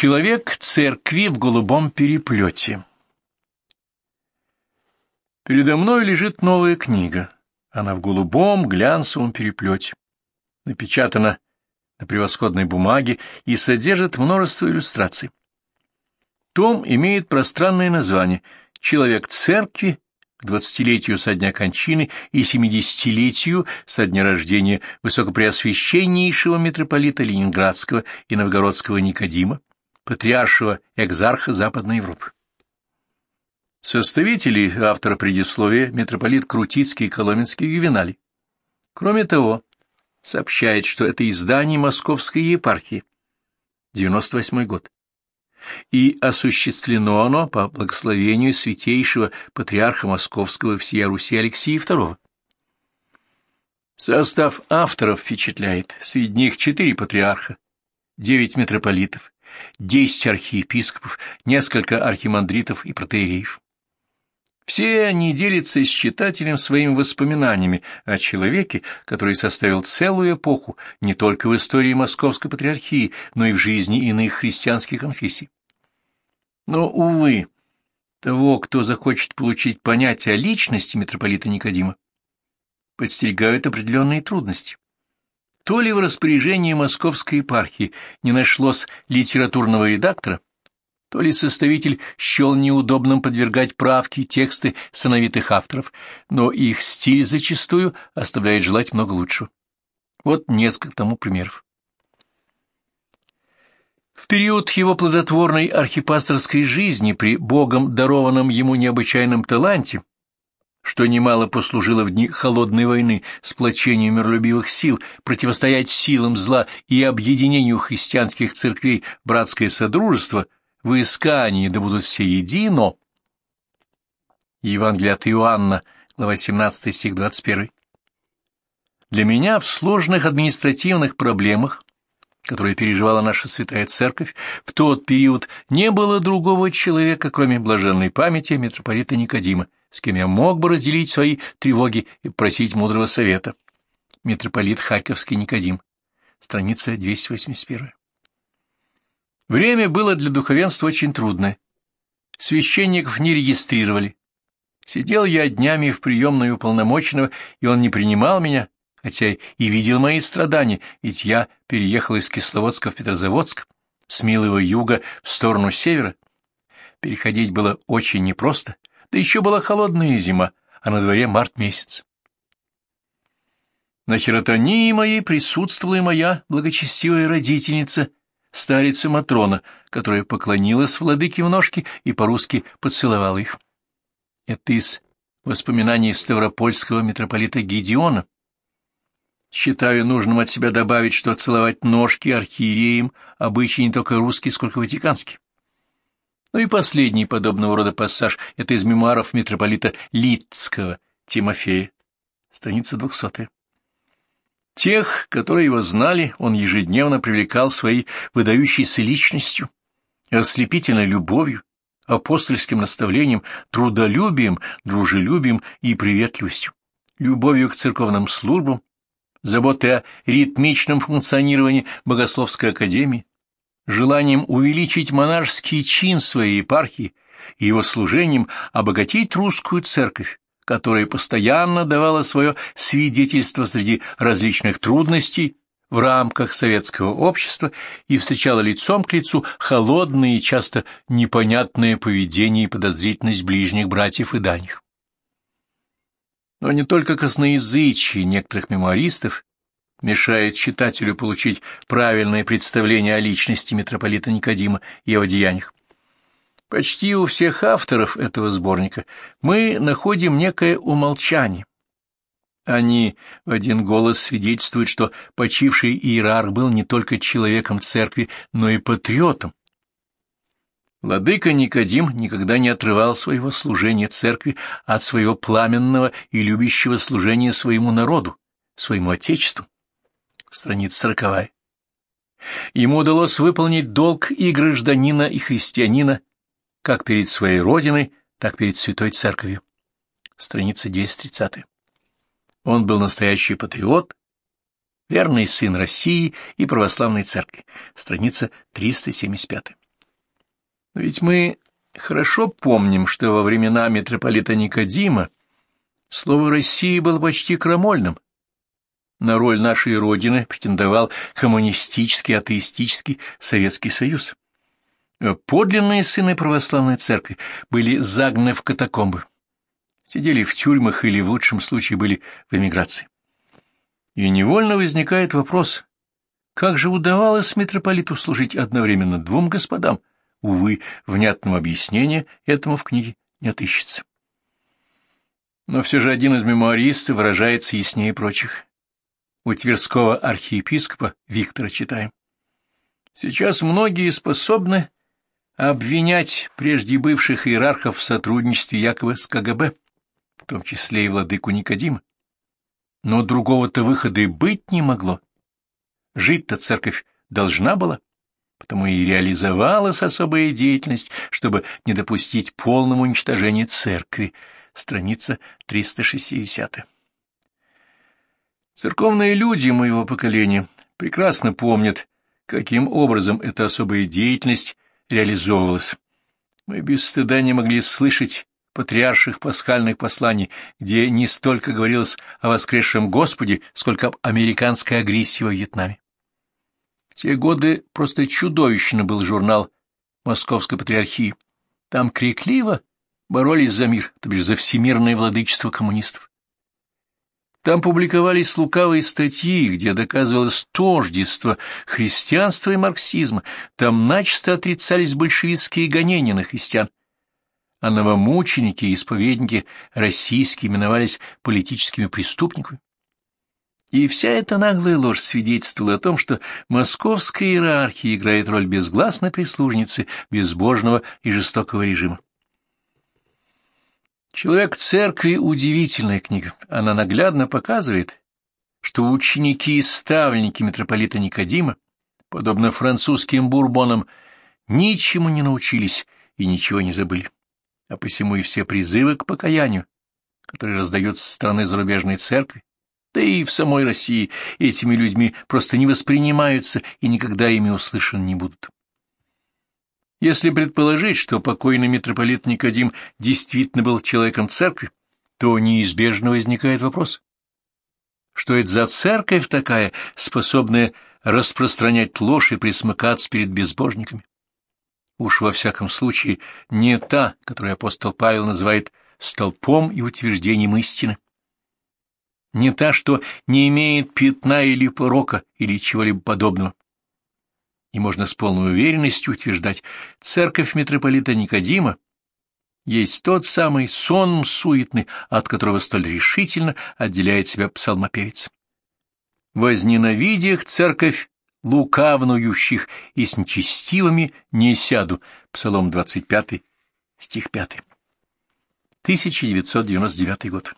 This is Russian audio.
Человек церкви в голубом переплете. Передо мной лежит новая книга. Она в голубом глянцевом переплете. Напечатана на превосходной бумаге и содержит множество иллюстраций. Том имеет пространное название «Человек церкви к двадцатилетию со дня кончины и семидесятилетию со дня рождения высокопреосвященнейшего митрополита Ленинградского и Новгородского Никодима, патриаршего экзарха Западной Европы. Составители автора предисловия митрополит Крутицкий и Коломенский Ювеналий. Кроме того, сообщает, что это издание Московской епархии, 98 год и осуществлено оно по благословению святейшего патриарха Московского всея Руси Алексея II. Состав авторов впечатляет. Среди них четыре патриарха, девять митрополитов, десять архиепископов, несколько архимандритов и протеереев. Все они делятся с читателем своими воспоминаниями о человеке, который составил целую эпоху не только в истории Московской Патриархии, но и в жизни иных христианских конфессий. Но, увы, того, кто захочет получить понятие о личности митрополита Никодима, подстерегают определенные трудности. То ли в распоряжении Московской епархии не нашлось литературного редактора, то ли составитель счел неудобным подвергать правки тексты сановитых авторов, но их стиль зачастую оставляет желать много лучшего. Вот несколько тому примеров. В период его плодотворной архипасторской жизни при Богом дарованном ему необычайном таланте, что немало послужило в дни холодной войны сплочению миролюбивых сил, противостоять силам зла и объединению христианских церквей братское содружество – в искании да будут все едино. Евангелие от Иоанна, глава 17, стих 21. Для меня в сложных административных проблемах, которые переживала наша святая церковь, в тот период не было другого человека, кроме блаженной памяти митрополита Никодима, с кем я мог бы разделить свои тревоги и просить мудрого совета. Митрополит Харьковский Никодим, страница 281. Время было для духовенства очень трудное. Священников не регистрировали. Сидел я днями в приемной уполномоченного, и он не принимал меня, хотя и видел мои страдания, ведь я переехал из Кисловодска в Петрозаводск, с милого юга в сторону севера. Переходить было очень непросто, да еще была холодная зима, а на дворе март месяц. На хиротонии моей присутствовала и моя благочестивая родительница старица Матрона, которая поклонилась владыке в ножки и по-русски поцеловала их. Это из воспоминаний Ставропольского митрополита Гедеона. Считаю нужным от себя добавить, что целовать ножки архиереям обычай не только русский, сколько ватиканский. Ну и последний подобного рода пассаж — это из мемуаров митрополита Литского Тимофея, страница двухсотая. Тех, которые его знали, он ежедневно привлекал своей выдающейся личностью, ослепительной любовью, апостольским наставлением, трудолюбием, дружелюбием и приветливостью, любовью к церковным службам, заботой о ритмичном функционировании Богословской академии, желанием увеличить монашеский чин своей епархии и его служением обогатить русскую церковь, которая постоянно давала свое свидетельство среди различных трудностей в рамках советского общества и встречала лицом к лицу холодное и часто непонятное поведение и подозрительность ближних братьев и дальних. Но не только косноязычие некоторых мемуаристов мешает читателю получить правильное представление о личности митрополита Никодима и его деяниях. Почти у всех авторов этого сборника мы находим некое умолчание. Они в один голос свидетельствуют, что почивший иерарх был не только человеком церкви, но и патриотом. Владыка Никодим никогда не отрывал своего служения церкви от своего пламенного и любящего служения своему народу, своему отечеству. Страница сороковая. Ему удалось выполнить долг и гражданина, и христианина, как перед своей родиной, так перед Святой Церковью. Страница 230. Он был настоящий патриот, верный сын России и православной церкви. Страница 375. Но ведь мы хорошо помним, что во времена митрополита Никодима слово «Россия» было почти крамольным. На роль нашей Родины претендовал коммунистический, атеистический Советский Союз. Подлинные сыны православной церкви были загнаны в катакомбы, сидели в тюрьмах или, в лучшем случае, были в эмиграции. И невольно возникает вопрос, как же удавалось митрополиту служить одновременно двум господам? Увы, внятного объяснения этому в книге не отыщется. Но все же один из мемуаристов выражается яснее прочих. У Тверского архиепископа Виктора читаем. Сейчас многие способны обвинять прежде бывших иерархов в сотрудничестве якобы с КГБ, в том числе и владыку Никодима. Но другого-то выхода и быть не могло. Жить-то церковь должна была, потому и реализовалась особая деятельность, чтобы не допустить полного уничтожения церкви. Страница 360. Церковные люди моего поколения прекрасно помнят, каким образом эта особая деятельность реализовывалась. Мы без стыда не могли слышать патриарших пасхальных посланий, где не столько говорилось о воскресшем Господе, сколько об американской агрессии во Вьетнаме. В те годы просто чудовищно был журнал Московской Патриархии. Там крикливо боролись за мир, то бишь за всемирное владычество коммунистов. Там публиковались лукавые статьи, где доказывалось тождество христианства и марксизма. Там начисто отрицались большевистские гонения на христиан. А новомученики и исповедники российские именовались политическими преступниками. И вся эта наглая ложь свидетельствовала о том, что московская иерархия играет роль безгласной прислужницы безбожного и жестокого режима. Человек церкви — удивительная книга. Она наглядно показывает, что ученики и ставленники митрополита Никодима, подобно французским бурбонам, ничему не научились и ничего не забыли. А посему и все призывы к покаянию, которые раздаются со стороны зарубежной церкви, да и в самой России этими людьми просто не воспринимаются и никогда ими услышаны не будут. Если предположить, что покойный митрополит Никодим действительно был человеком церкви, то неизбежно возникает вопрос. Что это за церковь такая, способная распространять ложь и присмыкаться перед безбожниками? Уж во всяком случае не та, которую апостол Павел называет столпом и утверждением истины. Не та, что не имеет пятна или порока, или чего-либо подобного и можно с полной уверенностью утверждать, церковь митрополита Никодима есть тот самый сон суетный, от которого столь решительно отделяет себя псалмопевец. «Возненавидях церковь лукавнующих и с нечестивыми не сяду» Псалом 25, стих 5. 1999 год.